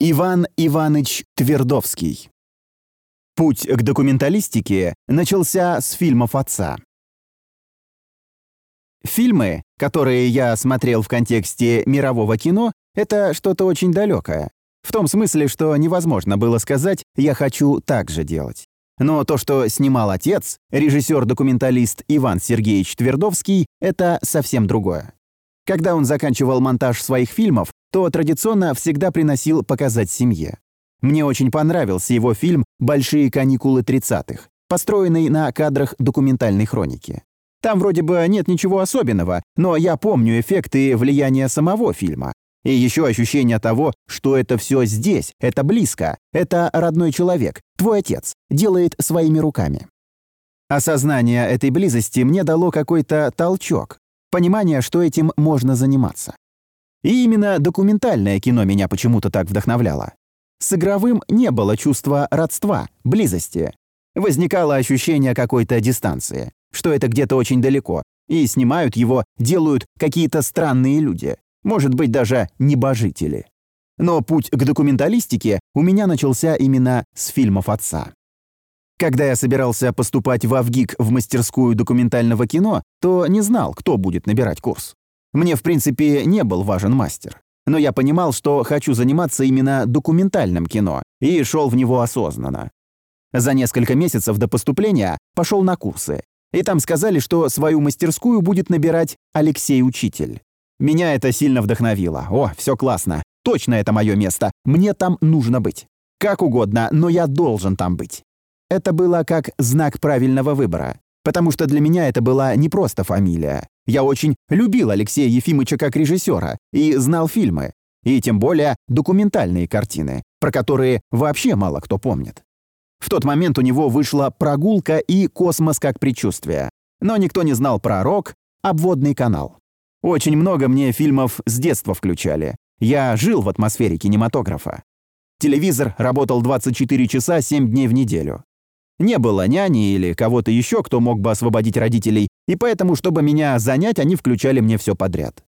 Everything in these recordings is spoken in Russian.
Иван Иваныч Твердовский. Путь к документалистике начался с фильмов отца. Фильмы, которые я смотрел в контексте мирового кино, это что-то очень далекое. В том смысле, что невозможно было сказать «я хочу так же делать». Но то, что снимал отец, режиссер-документалист Иван Сергеевич Твердовский, это совсем другое. Когда он заканчивал монтаж своих фильмов, то традиционно всегда приносил показать семье. Мне очень понравился его фильм «Большие каникулы 30-х», построенный на кадрах документальной хроники. Там вроде бы нет ничего особенного, но я помню эффекты влияния самого фильма. И еще ощущение того, что это все здесь, это близко, это родной человек, твой отец, делает своими руками. Осознание этой близости мне дало какой-то толчок, понимание, что этим можно заниматься. И именно документальное кино меня почему-то так вдохновляло. С игровым не было чувства родства, близости. Возникало ощущение какой-то дистанции, что это где-то очень далеко, и снимают его, делают какие-то странные люди, может быть, даже небожители. Но путь к документалистике у меня начался именно с фильмов отца. Когда я собирался поступать в Авгик в мастерскую документального кино, то не знал, кто будет набирать курс. Мне, в принципе, не был важен мастер. Но я понимал, что хочу заниматься именно документальным кино, и шел в него осознанно. За несколько месяцев до поступления пошел на курсы, и там сказали, что свою мастерскую будет набирать Алексей Учитель. Меня это сильно вдохновило. О, все классно. Точно это мое место. Мне там нужно быть. Как угодно, но я должен там быть. Это было как знак правильного выбора, потому что для меня это была не просто фамилия. Я очень любил Алексея Ефимовича как режиссера и знал фильмы, и тем более документальные картины, про которые вообще мало кто помнит. В тот момент у него вышла «Прогулка» и «Космос как предчувствие». Но никто не знал про «Рок», «Обводный канал». Очень много мне фильмов с детства включали. Я жил в атмосфере кинематографа. Телевизор работал 24 часа 7 дней в неделю. Не было няни или кого-то еще, кто мог бы освободить родителей, и поэтому, чтобы меня занять, они включали мне все подряд.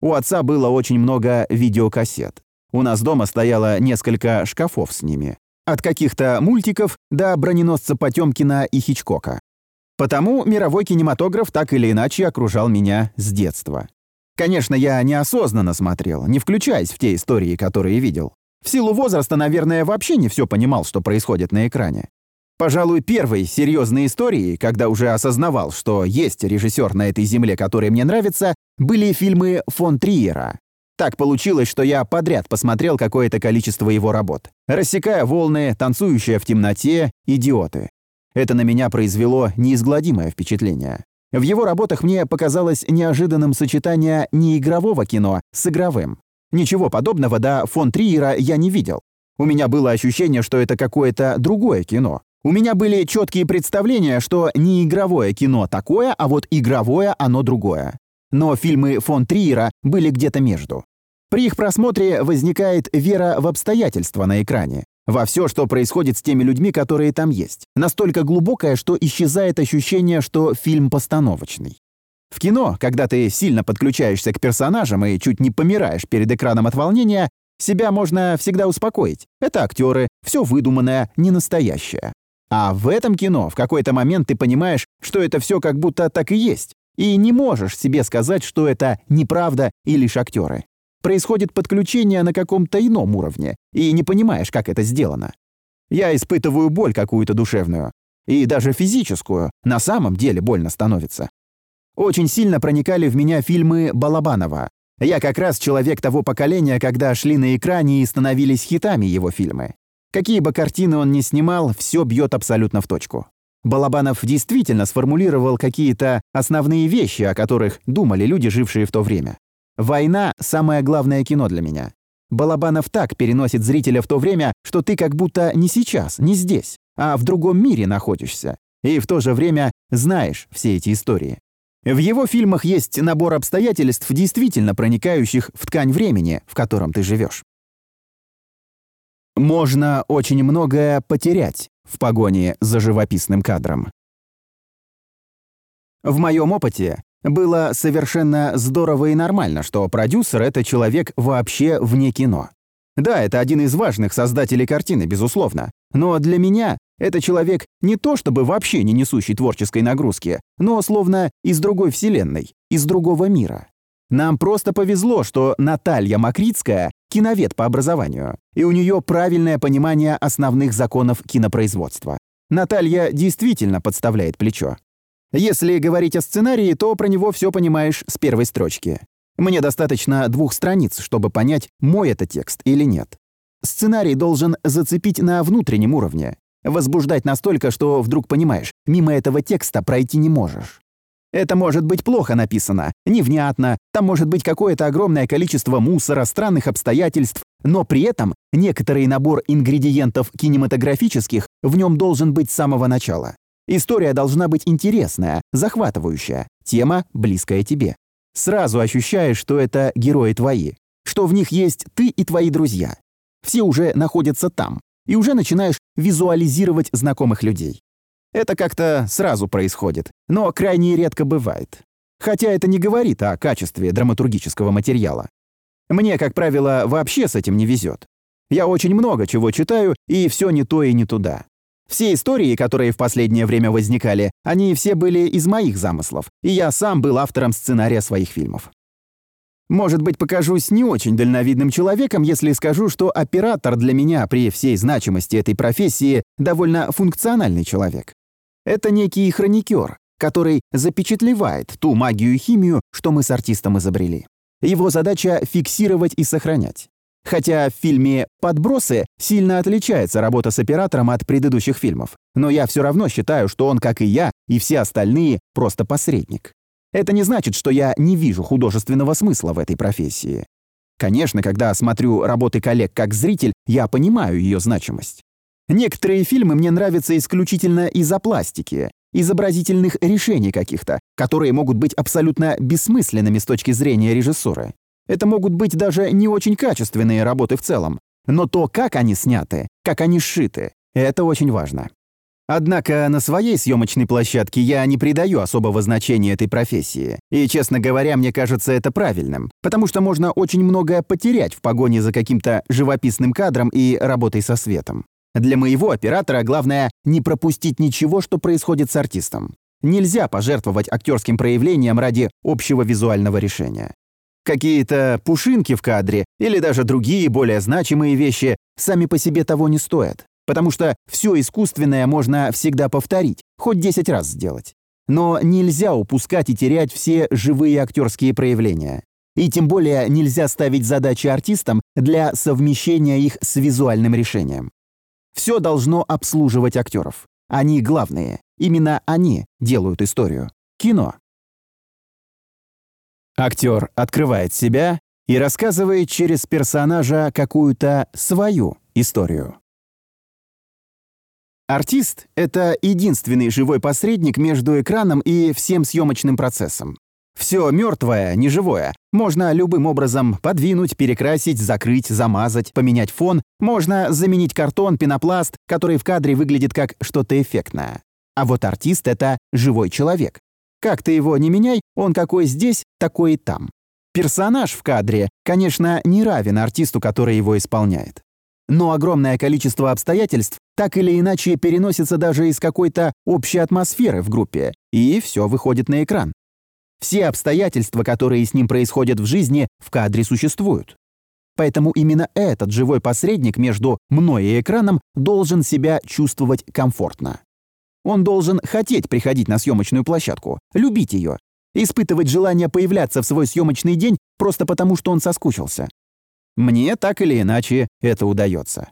У отца было очень много видеокассет. У нас дома стояло несколько шкафов с ними. От каких-то мультиков до броненосца Потемкина и Хичкока. Потому мировой кинематограф так или иначе окружал меня с детства. Конечно, я неосознанно смотрел, не включаясь в те истории, которые видел. В силу возраста, наверное, вообще не все понимал, что происходит на экране. Пожалуй, первой серьезной историей, когда уже осознавал, что есть режиссер на этой земле, который мне нравится, были фильмы фон Триера. Так получилось, что я подряд посмотрел какое-то количество его работ. «Рассекая волны», «Танцующая в темноте», «Идиоты». Это на меня произвело неизгладимое впечатление. В его работах мне показалось неожиданным сочетание неигрового кино с игровым. Ничего подобного до фон Триера я не видел. У меня было ощущение, что это какое-то другое кино, у меня были четкие представления, что не игровое кино такое, а вот игровое оно другое. Но фильмы фон Триера были где-то между. При их просмотре возникает вера в обстоятельства на экране, во все, что происходит с теми людьми, которые там есть. Настолько глубокое, что исчезает ощущение, что фильм постановочный. В кино, когда ты сильно подключаешься к персонажам и чуть не помираешь перед экраном от волнения, себя можно всегда успокоить. Это актеры, все выдуманное, не настоящее. А в этом кино в какой-то момент ты понимаешь, что это все как будто так и есть, и не можешь себе сказать, что это неправда и лишь актеры. Происходит подключение на каком-то ином уровне, и не понимаешь, как это сделано. Я испытываю боль какую-то душевную, и даже физическую, на самом деле больно становится. Очень сильно проникали в меня фильмы Балабанова. Я как раз человек того поколения, когда шли на экране и становились хитами его фильмы. Какие бы картины он ни снимал, все бьет абсолютно в точку. Балабанов действительно сформулировал какие-то основные вещи, о которых думали люди, жившие в то время. «Война — самое главное кино для меня». Балабанов так переносит зрителя в то время, что ты как будто не сейчас, не здесь, а в другом мире находишься. И в то же время знаешь все эти истории. В его фильмах есть набор обстоятельств, действительно проникающих в ткань времени, в котором ты живешь. Можно очень многое потерять в погоне за живописным кадром. В моем опыте было совершенно здорово и нормально, что продюсер — это человек вообще вне кино. Да, это один из важных создателей картины, безусловно. Но для меня это человек не то чтобы вообще не несущий творческой нагрузки, но словно из другой вселенной, из другого мира. Нам просто повезло, что Наталья Макритская – киновед по образованию, и у нее правильное понимание основных законов кинопроизводства. Наталья действительно подставляет плечо. Если говорить о сценарии, то про него все понимаешь с первой строчки. Мне достаточно двух страниц, чтобы понять, мой это текст или нет. Сценарий должен зацепить на внутреннем уровне, возбуждать настолько, что вдруг понимаешь, мимо этого текста пройти не можешь. Это может быть плохо написано, невнятно, там может быть какое-то огромное количество мусора, странных обстоятельств, но при этом некоторый набор ингредиентов кинематографических в нем должен быть с самого начала. История должна быть интересная, захватывающая, тема близкая тебе. Сразу ощущаешь, что это герои твои, что в них есть ты и твои друзья. Все уже находятся там, и уже начинаешь визуализировать знакомых людей. Это как-то сразу происходит, но крайне редко бывает. Хотя это не говорит о качестве драматургического материала. Мне, как правило, вообще с этим не везет. Я очень много чего читаю, и все не то и не туда. Все истории, которые в последнее время возникали, они все были из моих замыслов, и я сам был автором сценария своих фильмов. Может быть, покажусь не очень дальновидным человеком, если скажу, что оператор для меня при всей значимости этой профессии довольно функциональный человек. Это некий хроникер, который запечатлевает ту магию и химию, что мы с артистом изобрели. Его задача — фиксировать и сохранять. Хотя в фильме «Подбросы» сильно отличается работа с оператором от предыдущих фильмов, но я все равно считаю, что он, как и я, и все остальные, просто посредник. Это не значит, что я не вижу художественного смысла в этой профессии. Конечно, когда смотрю работы коллег как зритель, я понимаю ее значимость. Некоторые фильмы мне нравятся исключительно из-за пластики, изобразительных решений каких-то, которые могут быть абсолютно бессмысленными с точки зрения режиссуры. Это могут быть даже не очень качественные работы в целом, но то, как они сняты, как они сшиты, это очень важно. Однако на своей съемочной площадке я не придаю особого значения этой профессии. И, честно говоря, мне кажется это правильным, потому что можно очень многое потерять в погоне за каким-то живописным кадром и работой со светом. Для моего оператора главное не пропустить ничего, что происходит с артистом. Нельзя пожертвовать актерским проявлением ради общего визуального решения. Какие-то пушинки в кадре или даже другие более значимые вещи сами по себе того не стоят, потому что все искусственное можно всегда повторить, хоть 10 раз сделать. Но нельзя упускать и терять все живые актерские проявления. И тем более нельзя ставить задачи артистам для совмещения их с визуальным решением. Все должно обслуживать актеров. Они главные. Именно они делают историю. Кино. Актер открывает себя и рассказывает через персонажа какую-то свою историю. Артист — это единственный живой посредник между экраном и всем съемочным процессом. Все мертвое, неживое, можно любым образом подвинуть, перекрасить, закрыть, замазать, поменять фон, можно заменить картон, пенопласт, который в кадре выглядит как что-то эффектное. А вот артист — это живой человек, как ты его не меняй, он какой здесь, такой и там. Персонаж в кадре, конечно, не равен артисту, который его исполняет. Но огромное количество обстоятельств так или иначе переносится даже из какой-то общей атмосферы в группе, и все выходит на экран. Все обстоятельства, которые с ним происходят в жизни, в кадре существуют. Поэтому именно этот живой посредник между мной и экраном должен себя чувствовать комфортно. Он должен хотеть приходить на съемочную площадку, любить ее, испытывать желание появляться в свой съемочный день просто потому, что он соскучился. Мне так или иначе это удается.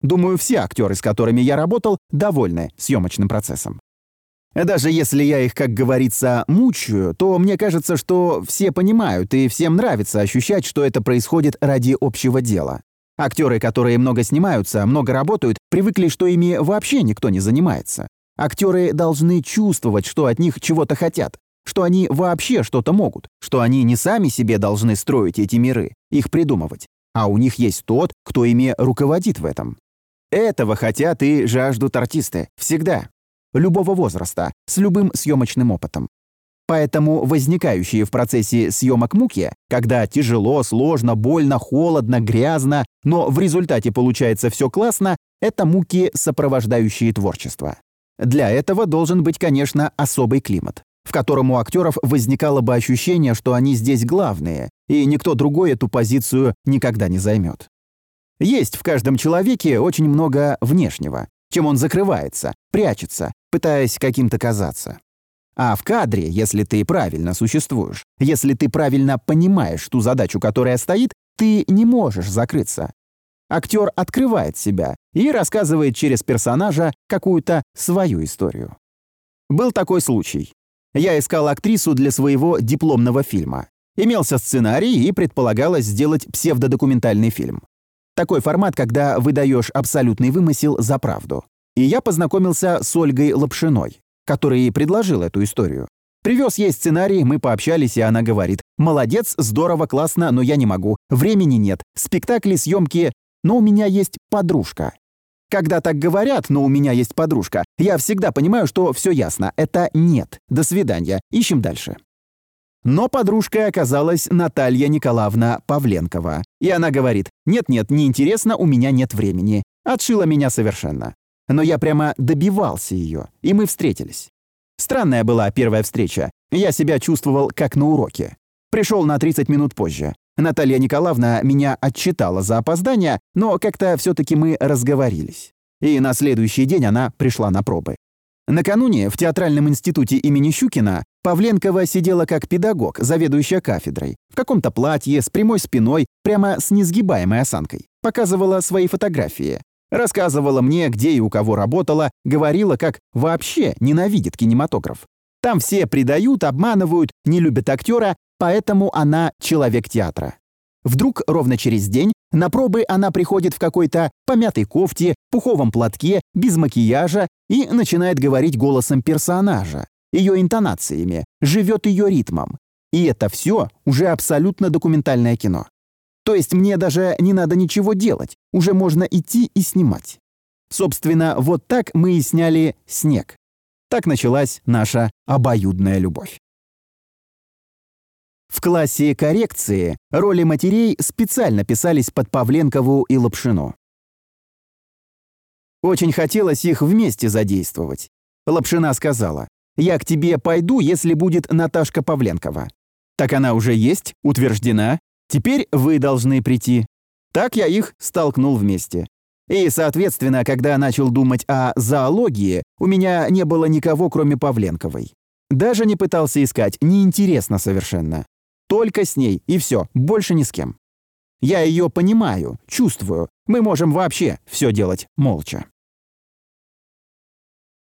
Думаю, все актеры, с которыми я работал, довольны съемочным процессом. Даже если я их, как говорится, мучаю, то мне кажется, что все понимают и всем нравится ощущать, что это происходит ради общего дела. Актеры, которые много снимаются, много работают, привыкли, что ими вообще никто не занимается. Актеры должны чувствовать, что от них чего-то хотят, что они вообще что-то могут, что они не сами себе должны строить эти миры, их придумывать, а у них есть тот, кто ими руководит в этом. Этого хотят и жаждут артисты. Всегда. Любого возраста, с любым съемочным опытом. Поэтому возникающие в процессе съемок муки, когда тяжело, сложно, больно, холодно, грязно, но в результате получается все классно, это муки, сопровождающие творчество. Для этого должен быть, конечно, особый климат, в котором у актеров возникало бы ощущение, что они здесь главные, и никто другой эту позицию никогда не займет. Есть в каждом человеке очень много внешнего, чем он закрывается, прячется, пытаясь каким-то казаться. А в кадре, если ты правильно существуешь, если ты правильно понимаешь ту задачу, которая стоит, ты не можешь закрыться. Актер открывает себя и рассказывает через персонажа какую-то свою историю. Был такой случай. Я искал актрису для своего дипломного фильма. Имелся сценарий и предполагалось сделать псевдодокументальный фильм. Такой формат, когда выдаешь абсолютный вымысел за правду. И я познакомился с Ольгой Лапшиной, который и предложил эту историю. Привез ей сценарий, мы пообщались, и она говорит, «Молодец, здорово, классно, но я не могу. Времени нет. Спектакли, съемки, но у меня есть подружка». Когда так говорят, но у меня есть подружка, я всегда понимаю, что все ясно. Это нет. До свидания. Ищем дальше. Но подружкой оказалась Наталья Николаевна Павленкова. И она говорит, нет-нет, неинтересно, у меня нет времени. Отшила меня совершенно. Но я прямо добивался ее, и мы встретились. Странная была первая встреча. Я себя чувствовал как на уроке. Пришел на 30 минут позже. Наталья Николаевна меня отчитала за опоздание, но как-то все-таки мы разговорились. И на следующий день она пришла на пробы. Накануне в Театральном институте имени Щукина Павленкова сидела как педагог, заведующая кафедрой, в каком-то платье, с прямой спиной, прямо с несгибаемой осанкой. Показывала свои фотографии. Рассказывала мне, где и у кого работала, говорила, как вообще ненавидит кинематограф. Там все предают, обманывают, не любят актера, поэтому она человек театра. Вдруг ровно через день на пробы она приходит в какой-то помятой кофте, пуховом платке, без макияжа и начинает говорить голосом персонажа, ее интонациями, живет ее ритмом. И это все уже абсолютно документальное кино. То есть мне даже не надо ничего делать, уже можно идти и снимать. Собственно, вот так мы и сняли «Снег». Так началась наша обоюдная любовь. В классе коррекции роли матерей специально писались под Павленкову и Лапшину. Очень хотелось их вместе задействовать. Лапшина сказала, «Я к тебе пойду, если будет Наташка Павленкова». Так она уже есть, утверждена, Теперь вы должны прийти. Так я их столкнул вместе. И, соответственно, когда начал думать о зоологии, у меня не было никого, кроме Павленковой. Даже не пытался искать, неинтересно совершенно. Только с ней, и все, больше ни с кем. Я ее понимаю, чувствую. Мы можем вообще все делать молча.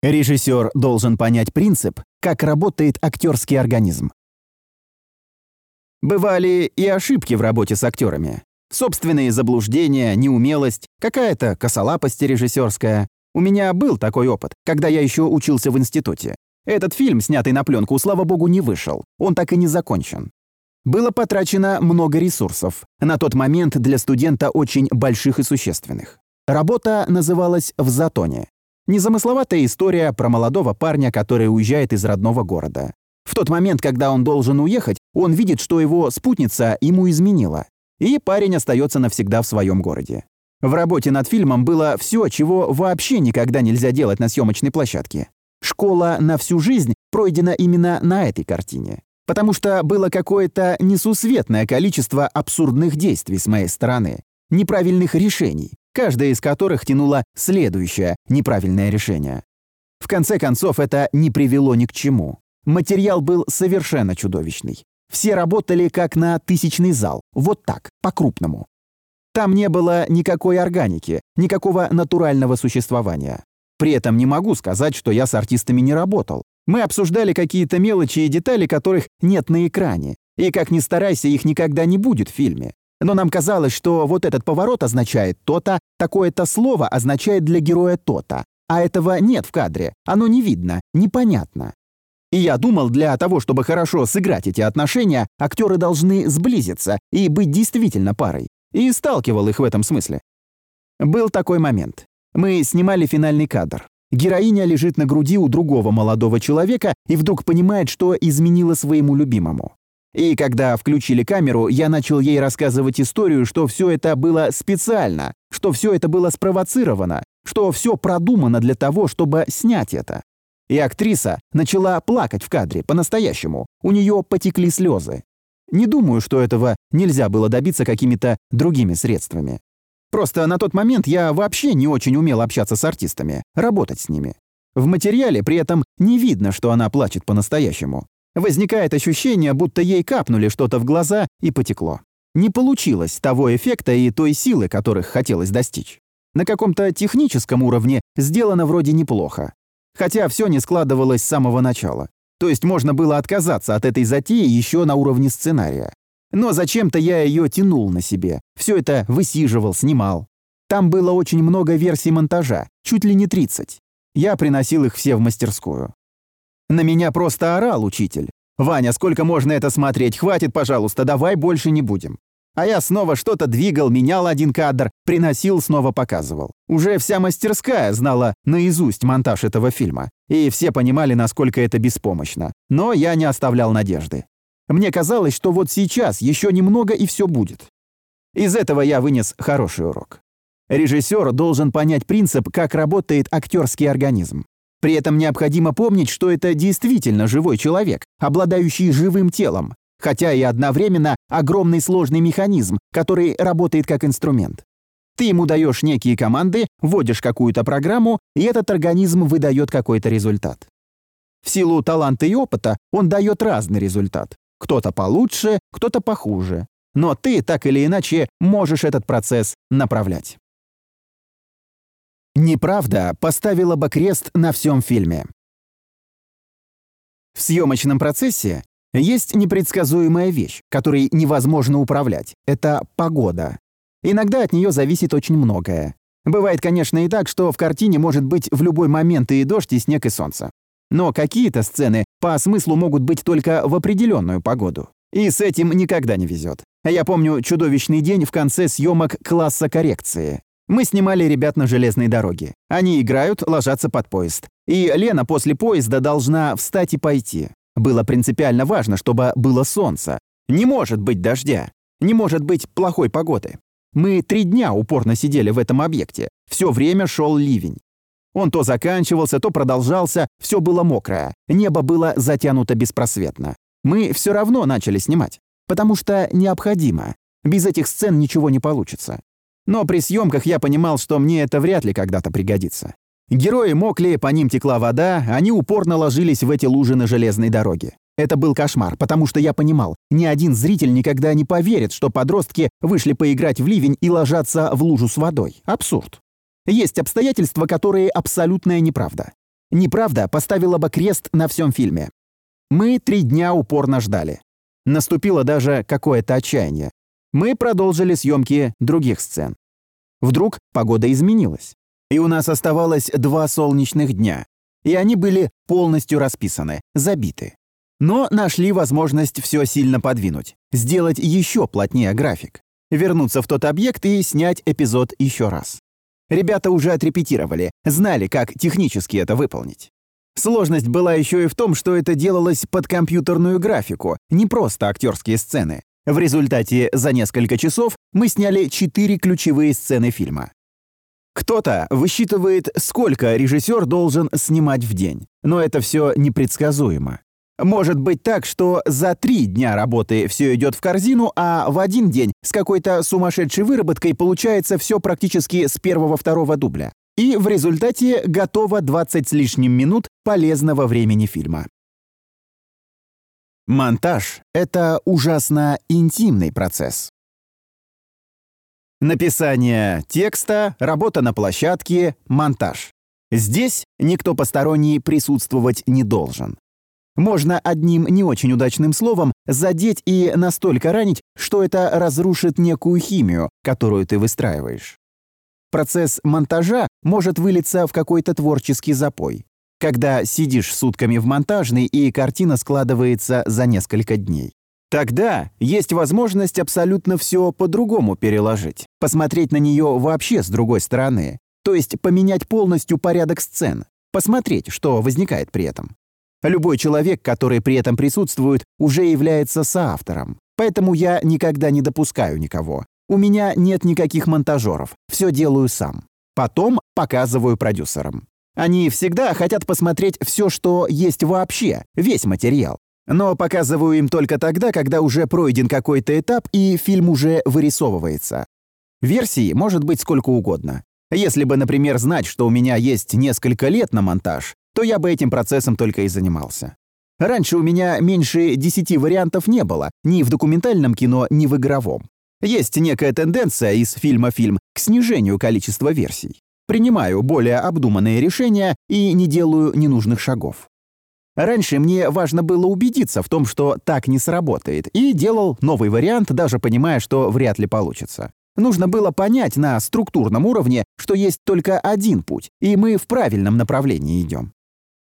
Режиссер должен понять принцип, как работает актерский организм. Бывали и ошибки в работе с актерами. Собственные заблуждения, неумелость, какая-то косолапость режиссерская. У меня был такой опыт, когда я еще учился в институте. Этот фильм, снятый на пленку, слава богу, не вышел. Он так и не закончен. Было потрачено много ресурсов, на тот момент для студента очень больших и существенных. Работа называлась «В затоне». Незамысловатая история про молодого парня, который уезжает из родного города. В тот момент, когда он должен уехать, он видит, что его спутница ему изменила. И парень остается навсегда в своем городе. В работе над фильмом было все, чего вообще никогда нельзя делать на съемочной площадке. Школа на всю жизнь пройдена именно на этой картине. Потому что было какое-то несусветное количество абсурдных действий с моей стороны, неправильных решений, каждая из которых тянула следующее неправильное решение. В конце концов, это не привело ни к чему. Материал был совершенно чудовищный. Все работали как на тысячный зал, вот так, по-крупному. Там не было никакой органики, никакого натурального существования. При этом не могу сказать, что я с артистами не работал. Мы обсуждали какие-то мелочи и детали, которых нет на экране. И как ни старайся, их никогда не будет в фильме. Но нам казалось, что вот этот поворот означает то-то, такое-то слово означает для героя то-то. А этого нет в кадре, оно не видно, непонятно. И я думал, для того, чтобы хорошо сыграть эти отношения, актеры должны сблизиться и быть действительно парой. И сталкивал их в этом смысле. Был такой момент. Мы снимали финальный кадр. Героиня лежит на груди у другого молодого человека и вдруг понимает, что изменила своему любимому. И когда включили камеру, я начал ей рассказывать историю, что все это было специально, что все это было спровоцировано, что все продумано для того, чтобы снять это. И актриса начала плакать в кадре, по-настоящему. У нее потекли слезы. Не думаю, что этого нельзя было добиться какими-то другими средствами. Просто на тот момент я вообще не очень умел общаться с артистами, работать с ними. В материале при этом не видно, что она плачет по-настоящему. Возникает ощущение, будто ей капнули что-то в глаза и потекло. Не получилось того эффекта и той силы, которых хотелось достичь. На каком-то техническом уровне сделано вроде неплохо. Хотя все не складывалось с самого начала. То есть можно было отказаться от этой затеи еще на уровне сценария. Но зачем-то я ее тянул на себе. Все это высиживал, снимал. Там было очень много версий монтажа, чуть ли не 30. Я приносил их все в мастерскую. На меня просто орал учитель. «Ваня, сколько можно это смотреть? Хватит, пожалуйста, давай больше не будем». А я снова что-то двигал, менял один кадр, приносил, снова показывал. Уже вся мастерская знала наизусть монтаж этого фильма. И все понимали, насколько это беспомощно. Но я не оставлял надежды. Мне казалось, что вот сейчас еще немного и все будет. Из этого я вынес хороший урок. Режиссер должен понять принцип, как работает актерский организм. При этом необходимо помнить, что это действительно живой человек, обладающий живым телом, хотя и одновременно огромный сложный механизм, который работает как инструмент. Ты ему даешь некие команды, вводишь какую-то программу, и этот организм выдает какой-то результат. В силу таланта и опыта он дает разный результат. Кто-то получше, кто-то похуже. Но ты так или иначе можешь этот процесс направлять. Неправда поставила бы крест на всем фильме. В съемочном процессе есть непредсказуемая вещь, которой невозможно управлять. Это погода. Иногда от нее зависит очень многое. Бывает, конечно, и так, что в картине может быть в любой момент и дождь, и снег, и солнце. Но какие-то сцены по смыслу могут быть только в определенную погоду. И с этим никогда не везет. Я помню чудовищный день в конце съемок класса коррекции. Мы снимали ребят на железной дороге. Они играют, ложатся под поезд. И Лена после поезда должна встать и пойти. Было принципиально важно, чтобы было солнце. Не может быть дождя. Не может быть плохой погоды. Мы три дня упорно сидели в этом объекте. Все время шел ливень. Он то заканчивался, то продолжался, все было мокрое, небо было затянуто беспросветно. Мы все равно начали снимать, потому что необходимо. Без этих сцен ничего не получится. Но при съемках я понимал, что мне это вряд ли когда-то пригодится. Герои мокли, по ним текла вода, они упорно ложились в эти лужи на железной дороге. Это был кошмар, потому что я понимал, ни один зритель никогда не поверит, что подростки вышли поиграть в ливень и ложатся в лужу с водой. Абсурд. Есть обстоятельства, которые абсолютная неправда. Неправда поставила бы крест на всем фильме. Мы три дня упорно ждали. Наступило даже какое-то отчаяние. Мы продолжили съемки других сцен. Вдруг погода изменилась. И у нас оставалось два солнечных дня. И они были полностью расписаны, забиты. Но нашли возможность все сильно подвинуть, сделать еще плотнее график, вернуться в тот объект и снять эпизод еще раз. Ребята уже отрепетировали, знали, как технически это выполнить. Сложность была еще и в том, что это делалось под компьютерную графику, не просто актерские сцены. В результате за несколько часов мы сняли четыре ключевые сцены фильма. Кто-то высчитывает, сколько режиссер должен снимать в день, но это все непредсказуемо. Может быть так, что за три дня работы все идет в корзину, а в один день с какой-то сумасшедшей выработкой получается все практически с первого-второго дубля. И в результате готово 20 с лишним минут полезного времени фильма. Монтаж — это ужасно интимный процесс. Написание текста, работа на площадке, монтаж. Здесь никто посторонний присутствовать не должен. Можно одним не очень удачным словом задеть и настолько ранить, что это разрушит некую химию, которую ты выстраиваешь. Процесс монтажа может вылиться в какой-то творческий запой, когда сидишь сутками в монтажной и картина складывается за несколько дней. Тогда есть возможность абсолютно все по-другому переложить, посмотреть на нее вообще с другой стороны, то есть поменять полностью порядок сцен, посмотреть, что возникает при этом. Любой человек, который при этом присутствует, уже является соавтором. Поэтому я никогда не допускаю никого. У меня нет никаких монтажеров, все делаю сам. Потом показываю продюсерам. Они всегда хотят посмотреть все, что есть вообще, весь материал. Но показываю им только тогда, когда уже пройден какой-то этап и фильм уже вырисовывается. Версий может быть сколько угодно. Если бы, например, знать, что у меня есть несколько лет на монтаж, то я бы этим процессом только и занимался. Раньше у меня меньше 10 вариантов не было, ни в документальном кино, ни в игровом. Есть некая тенденция из фильма фильм к снижению количества версий. Принимаю более обдуманные решения и не делаю ненужных шагов. Раньше мне важно было убедиться в том, что так не сработает, и делал новый вариант, даже понимая, что вряд ли получится. Нужно было понять на структурном уровне, что есть только один путь, и мы в правильном направлении идем.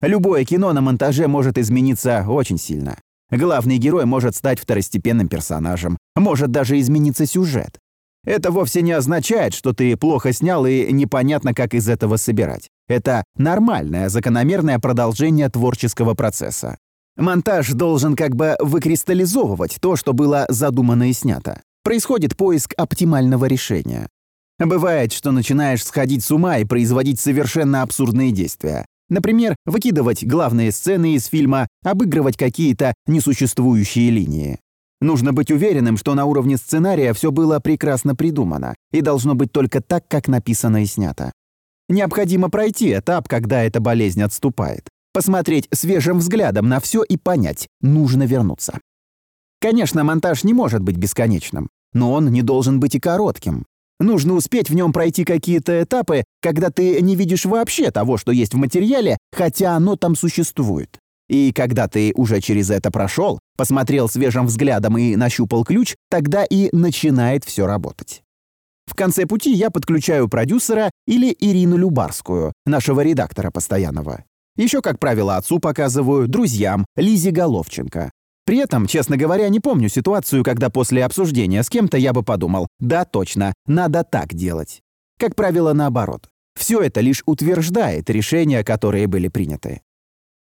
Любое кино на монтаже может измениться очень сильно. Главный герой может стать второстепенным персонажем, может даже измениться сюжет. Это вовсе не означает, что ты плохо снял и непонятно, как из этого собирать. Это нормальное, закономерное продолжение творческого процесса. Монтаж должен как бы выкристаллизовывать то, что было задумано и снято. Происходит поиск оптимального решения. Бывает, что начинаешь сходить с ума и производить совершенно абсурдные действия. Например, выкидывать главные сцены из фильма, обыгрывать какие-то несуществующие линии. Нужно быть уверенным, что на уровне сценария все было прекрасно придумано и должно быть только так, как написано и снято. Необходимо пройти этап, когда эта болезнь отступает. Посмотреть свежим взглядом на все и понять, нужно вернуться. Конечно, монтаж не может быть бесконечным, но он не должен быть и коротким. Нужно успеть в нем пройти какие-то этапы, когда ты не видишь вообще того, что есть в материале, хотя оно там существует. И когда ты уже через это прошел, посмотрел свежим взглядом и нащупал ключ, тогда и начинает все работать. В конце пути я подключаю продюсера или Ирину Любарскую, нашего редактора постоянного. Еще, как правило, отцу показываю, друзьям, Лизе Головченко. При этом, честно говоря, не помню ситуацию, когда после обсуждения с кем-то я бы подумал, да, точно, надо так делать. Как правило, наоборот. Все это лишь утверждает решения, которые были приняты.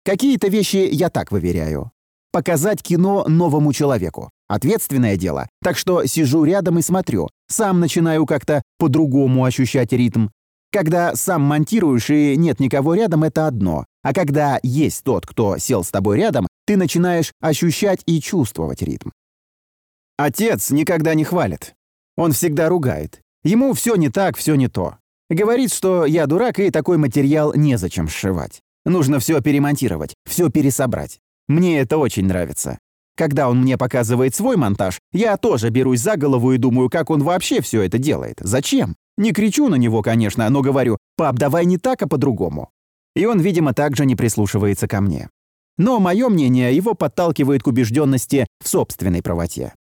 Какие-то вещи я так выверяю. Показать кино новому человеку. Ответственное дело. Так что сижу рядом и смотрю. Сам начинаю как-то по-другому ощущать ритм. Когда сам монтируешь и нет никого рядом, это одно. А когда есть тот, кто сел с тобой рядом, ты начинаешь ощущать и чувствовать ритм. Отец никогда не хвалит. Он всегда ругает. Ему все не так, все не то. Говорит, что я дурак и такой материал незачем сшивать. Нужно все перемонтировать, все пересобрать. Мне это очень нравится. Когда он мне показывает свой монтаж, я тоже берусь за голову и думаю, как он вообще все это делает. Зачем? Не кричу на него, конечно, но говорю, пап, давай не так, а по-другому. И он, видимо, также не прислушивается ко мне. Но мое мнение его подталкивает к убежденности в собственной правоте.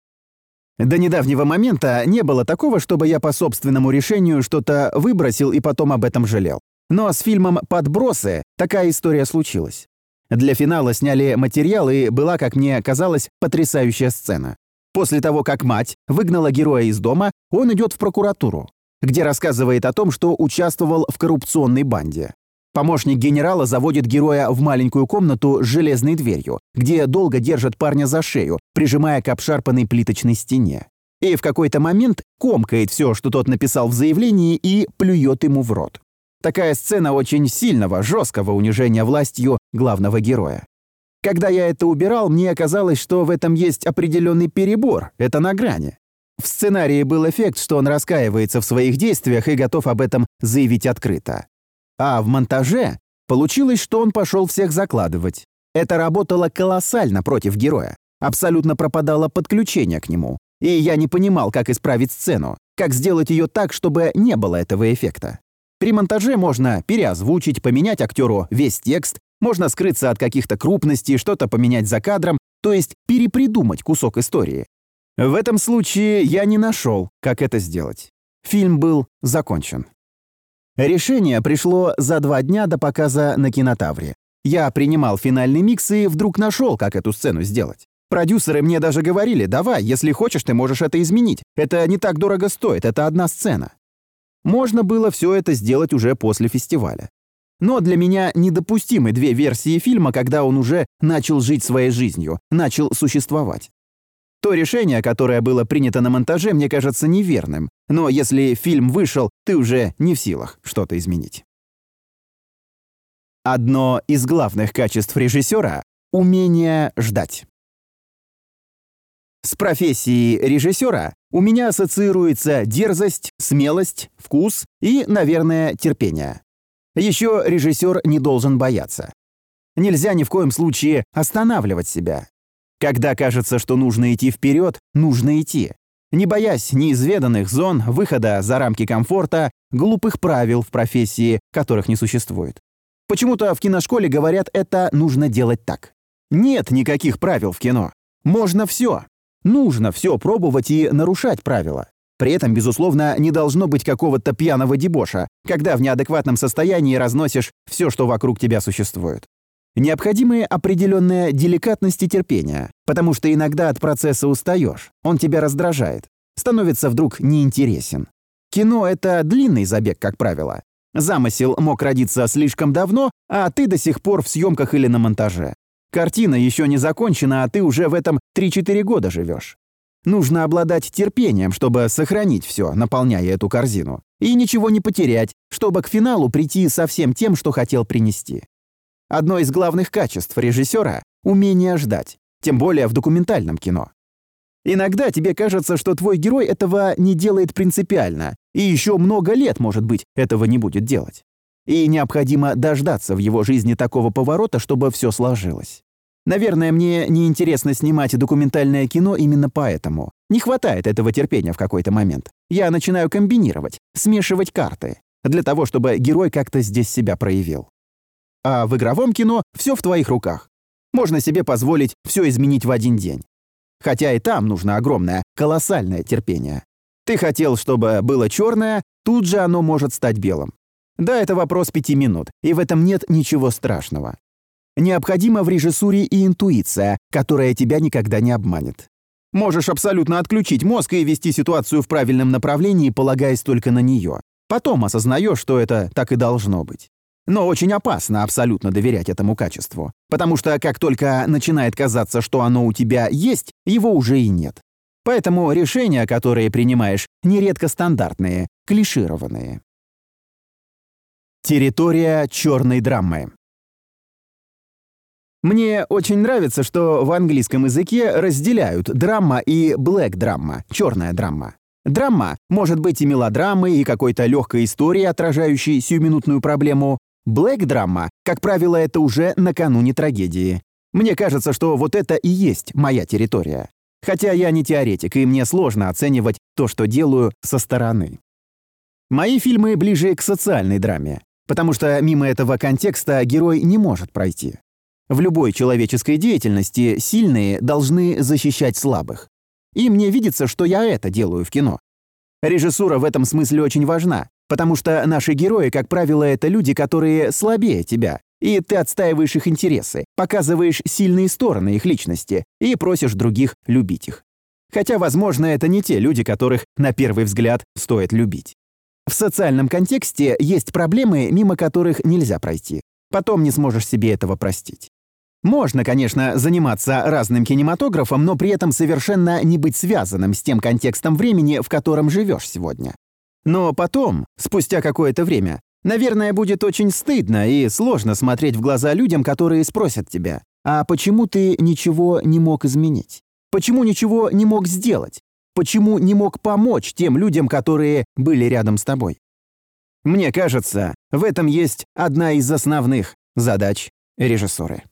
До недавнего момента не было такого, чтобы я по собственному решению что-то выбросил и потом об этом жалел. Но с фильмом «Подбросы» такая история случилась. Для финала сняли материал, и была, как мне казалось, потрясающая сцена. После того, как мать выгнала героя из дома, он идет в прокуратуру, где рассказывает о том, что участвовал в коррупционной банде. Помощник генерала заводит героя в маленькую комнату с железной дверью, где долго держит парня за шею, прижимая к обшарпанной плиточной стене. И в какой-то момент комкает все, что тот написал в заявлении, и плюет ему в рот. Такая сцена очень сильного, жесткого унижения властью главного героя. Когда я это убирал, мне оказалось, что в этом есть определенный перебор, это на грани. В сценарии был эффект, что он раскаивается в своих действиях и готов об этом заявить открыто. А в монтаже получилось, что он пошел всех закладывать. Это работало колоссально против героя. Абсолютно пропадало подключение к нему. И я не понимал, как исправить сцену, как сделать ее так, чтобы не было этого эффекта. При монтаже можно переозвучить, поменять актеру весь текст, можно скрыться от каких-то крупностей, что-то поменять за кадром, то есть перепридумать кусок истории. В этом случае я не нашел, как это сделать. Фильм был закончен. Решение пришло за два дня до показа на кинотавре. Я принимал финальный микс и вдруг нашел, как эту сцену сделать. Продюсеры мне даже говорили, давай, если хочешь, ты можешь это изменить. Это не так дорого стоит, это одна сцена. Можно было все это сделать уже после фестиваля. Но для меня недопустимы две версии фильма, когда он уже начал жить своей жизнью, начал существовать. То решение, которое было принято на монтаже, мне кажется неверным. Но если фильм вышел, ты уже не в силах что-то изменить. Одно из главных качеств режиссера — умение ждать. С профессией режиссера у меня ассоциируется дерзость, смелость, вкус и, наверное, терпение. Еще режиссер не должен бояться. Нельзя ни в коем случае останавливать себя. Когда кажется, что нужно идти вперед, нужно идти. Не боясь неизведанных зон, выхода за рамки комфорта, глупых правил в профессии, которых не существует. Почему-то в киношколе говорят, это нужно делать так. Нет никаких правил в кино. Можно все. Нужно все пробовать и нарушать правила. При этом, безусловно, не должно быть какого-то пьяного дебоша, когда в неадекватном состоянии разносишь все, что вокруг тебя существует. Необходимы определенная деликатность и терпение, потому что иногда от процесса устаешь, он тебя раздражает, становится вдруг неинтересен. Кино — это длинный забег, как правило. Замысел мог родиться слишком давно, а ты до сих пор в съемках или на монтаже. Картина еще не закончена, а ты уже в этом 3-4 года живешь. Нужно обладать терпением, чтобы сохранить все, наполняя эту корзину. И ничего не потерять, чтобы к финалу прийти со всем тем, что хотел принести. Одно из главных качеств режиссера — умение ждать, тем более в документальном кино. Иногда тебе кажется, что твой герой этого не делает принципиально, и еще много лет, может быть, этого не будет делать. И необходимо дождаться в его жизни такого поворота, чтобы все сложилось. Наверное, мне неинтересно снимать документальное кино именно поэтому. Не хватает этого терпения в какой-то момент. Я начинаю комбинировать, смешивать карты, для того, чтобы герой как-то здесь себя проявил. А в игровом кино все в твоих руках. Можно себе позволить все изменить в один день. Хотя и там нужно огромное, колоссальное терпение. Ты хотел, чтобы было черное, тут же оно может стать белым. Да, это вопрос пяти минут, и в этом нет ничего страшного. Необходима в режиссуре и интуиция, которая тебя никогда не обманет. Можешь абсолютно отключить мозг и вести ситуацию в правильном направлении, полагаясь только на нее. Потом осознаешь, что это так и должно быть. Но очень опасно абсолютно доверять этому качеству, потому что как только начинает казаться, что оно у тебя есть, его уже и нет. Поэтому решения, которые принимаешь, нередко стандартные, клишированные. Территория черной драмы. Мне очень нравится, что в английском языке разделяют драма и блэк-драма, черная драма. Драма может быть и мелодрамой, и какой-то легкой историей, отражающей сиюминутную проблему, Блэк-драма, как правило, это уже накануне трагедии. Мне кажется, что вот это и есть моя территория. Хотя я не теоретик, и мне сложно оценивать то, что делаю со стороны. Мои фильмы ближе к социальной драме, потому что мимо этого контекста герой не может пройти. В любой человеческой деятельности сильные должны защищать слабых. И мне видится, что я это делаю в кино. Режиссура в этом смысле очень важна, Потому что наши герои, как правило, это люди, которые слабее тебя, и ты отстаиваешь их интересы, показываешь сильные стороны их личности и просишь других любить их. Хотя, возможно, это не те люди, которых, на первый взгляд, стоит любить. В социальном контексте есть проблемы, мимо которых нельзя пройти. Потом не сможешь себе этого простить. Можно, конечно, заниматься разным кинематографом, но при этом совершенно не быть связанным с тем контекстом времени, в котором живешь сегодня. Но потом, спустя какое-то время, наверное, будет очень стыдно и сложно смотреть в глаза людям, которые спросят тебя, а почему ты ничего не мог изменить? Почему ничего не мог сделать? Почему не мог помочь тем людям, которые были рядом с тобой? Мне кажется, в этом есть одна из основных задач режиссуры.